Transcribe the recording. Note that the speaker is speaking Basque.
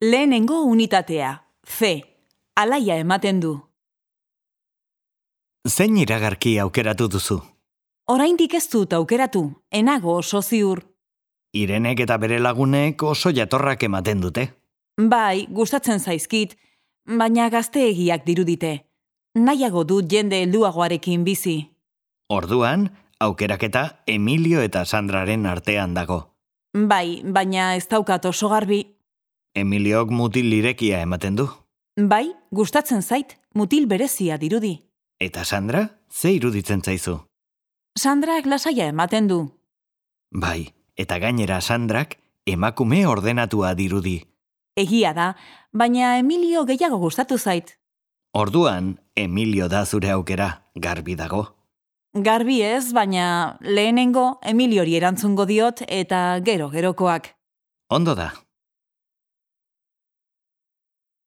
Lehenengo unitatea, C. Alaia ematen du. Zein iragarki aukeratu duzu? Oraindik ez dut aukeratu, enago oso ziur. Irenek eta bere lagunek oso jatorrak ematen dute. Bai, gustatzen zaizkit, baina gazteegiak dirudite. Nahiago dut jende helduagoarekin bizi. Orduan, aukeraketa Emilio eta Sandraren artean dago. Bai, baina ez daukat oso garbi. Emiliok mutil lirekia ematen du. Bai, gustatzen zait, mutil berezia dirudi. Eta Sandra, ze iruditzen zaizu? Sandrak lasaia ematen du. Bai, eta gainera Sandrak emakume ordenatua dirudi. Egia da, baina Emilio gehiago gustatu zait. Orduan, Emilio da zure aukera, garbi dago. Garbi ez, baina lehenengo Emiliori erantzungo diot eta gero gerokoak. Ondo da,